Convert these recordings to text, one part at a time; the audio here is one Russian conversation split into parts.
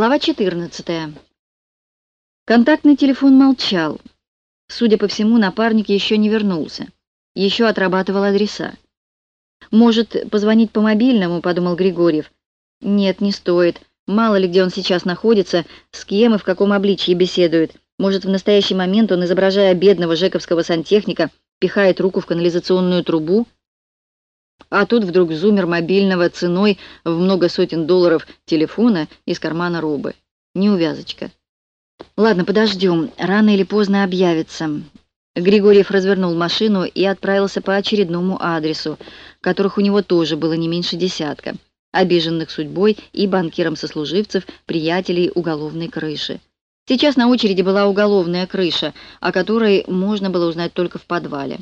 Глава 14. Контактный телефон молчал. Судя по всему, напарник еще не вернулся. Еще отрабатывал адреса. «Может, позвонить по мобильному?» — подумал Григорьев. «Нет, не стоит. Мало ли, где он сейчас находится, с кем и в каком обличье беседует. Может, в настоящий момент он, изображая бедного жековского сантехника, пихает руку в канализационную трубу?» А тут вдруг зумер мобильного ценой в много сотен долларов телефона из кармана робы. Неувязочка. Ладно, подождем, рано или поздно объявится. Григорьев развернул машину и отправился по очередному адресу, которых у него тоже было не меньше десятка, обиженных судьбой и банкиром-сослуживцев, приятелей уголовной крыши. Сейчас на очереди была уголовная крыша, о которой можно было узнать только в подвале.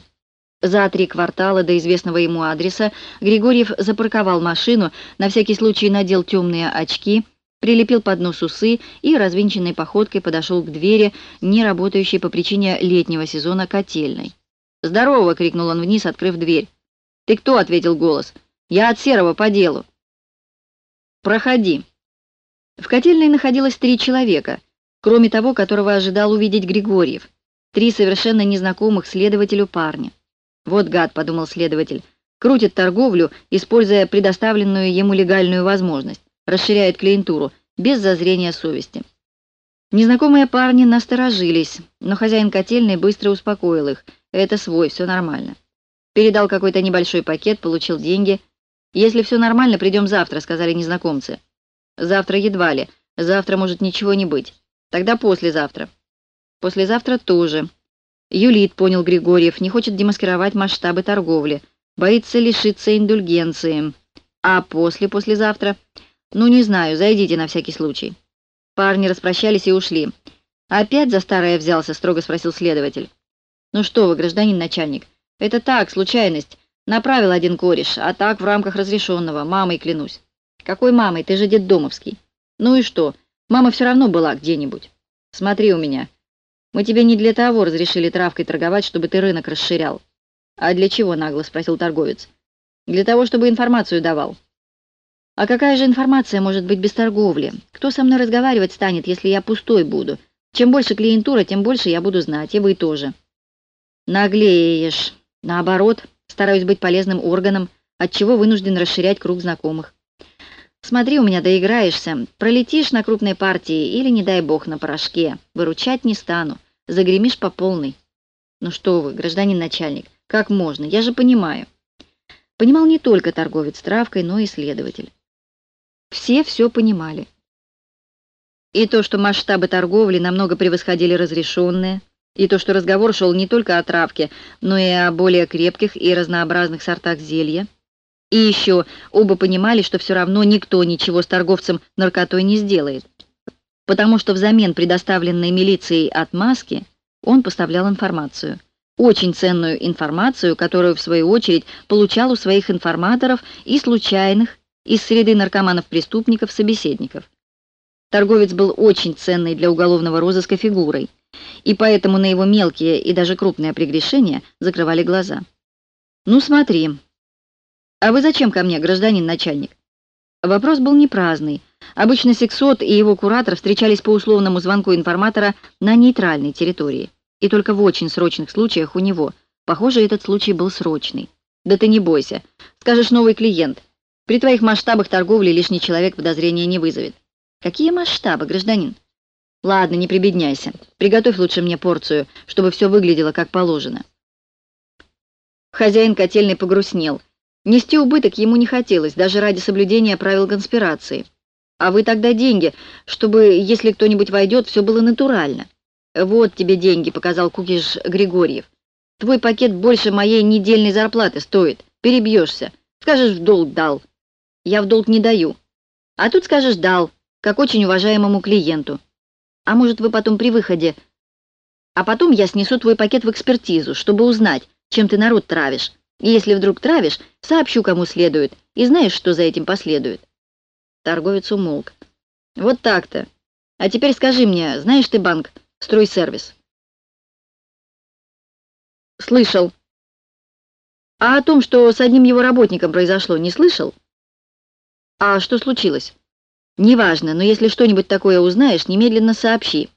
За три квартала до известного ему адреса Григорьев запарковал машину, на всякий случай надел темные очки, прилепил под нос усы и развинченной походкой подошел к двери, не работающей по причине летнего сезона котельной. «Здорово!» — крикнул он вниз, открыв дверь. «Ты кто?» — ответил голос. «Я от Серого по делу». «Проходи». В котельной находилось три человека, кроме того, которого ожидал увидеть Григорьев. Три совершенно незнакомых следователю парня. «Вот гад», — подумал следователь, крутит торговлю, используя предоставленную ему легальную возможность, расширяет клиентуру, без зазрения совести. Незнакомые парни насторожились, но хозяин котельной быстро успокоил их. Это свой, все нормально. Передал какой-то небольшой пакет, получил деньги. «Если все нормально, придем завтра», — сказали незнакомцы. «Завтра едва ли. Завтра может ничего не быть. Тогда послезавтра». «Послезавтра тоже», Юлит, понял Григорьев, не хочет демаскировать масштабы торговли, боится лишиться индульгенции. А после, послезавтра? Ну, не знаю, зайдите на всякий случай. Парни распрощались и ушли. «Опять за старое взялся?» — строго спросил следователь. «Ну что вы, гражданин начальник, это так, случайность. Направил один кореш, а так в рамках разрешенного, мамой клянусь». «Какой мамой? Ты же детдомовский». «Ну и что? Мама все равно была где-нибудь. Смотри у меня». Мы тебе не для того разрешили травкой торговать, чтобы ты рынок расширял. А для чего, нагло спросил торговец. Для того, чтобы информацию давал. А какая же информация может быть без торговли? Кто со мной разговаривать станет, если я пустой буду? Чем больше клиентура, тем больше я буду знать, и вы тоже. Наглеешь. Наоборот, стараюсь быть полезным органом, отчего вынужден расширять круг знакомых. Смотри, у меня доиграешься. Пролетишь на крупной партии или, не дай бог, на порошке. Выручать не стану. Загремишь по полной. Ну что вы, гражданин начальник, как можно? Я же понимаю. Понимал не только торговец травкой, но и следователь. Все все понимали. И то, что масштабы торговли намного превосходили разрешенные, и то, что разговор шел не только о травке, но и о более крепких и разнообразных сортах зелья, и еще оба понимали, что все равно никто ничего с торговцем наркотой не сделает, потому что взамен предоставленной милицией отмазки он поставлял информацию. Очень ценную информацию, которую, в свою очередь, получал у своих информаторов и случайных, из среды наркоманов-преступников, собеседников. Торговец был очень ценной для уголовного розыска фигурой, и поэтому на его мелкие и даже крупные прегрешения закрывали глаза. «Ну смотри», «А вы зачем ко мне, гражданин начальник?» Вопрос был не праздный. Обычно сексот и его куратор встречались по условному звонку информатора на нейтральной территории. И только в очень срочных случаях у него. Похоже, этот случай был срочный. «Да ты не бойся. Скажешь новый клиент. При твоих масштабах торговли лишний человек подозрения не вызовет». «Какие масштабы, гражданин?» «Ладно, не прибедняйся. Приготовь лучше мне порцию, чтобы все выглядело как положено». Хозяин котельной погрустнел – Нести убыток ему не хотелось, даже ради соблюдения правил конспирации. А вы тогда деньги, чтобы, если кто-нибудь войдет, все было натурально. Вот тебе деньги, показал Кукиш Григорьев. Твой пакет больше моей недельной зарплаты стоит. Перебьешься. Скажешь, в долг дал. Я в долг не даю. А тут скажешь, дал, как очень уважаемому клиенту. А может, вы потом при выходе... А потом я снесу твой пакет в экспертизу, чтобы узнать, чем ты народ травишь. И если вдруг травишь, сообщу кому следует, и знаешь, что за этим последует». Торговец умолк. «Вот так-то. А теперь скажи мне, знаешь ты банк «Стройсервис»?» «Слышал». «А о том, что с одним его работником произошло, не слышал?» «А что случилось?» «Неважно, но если что-нибудь такое узнаешь, немедленно сообщи.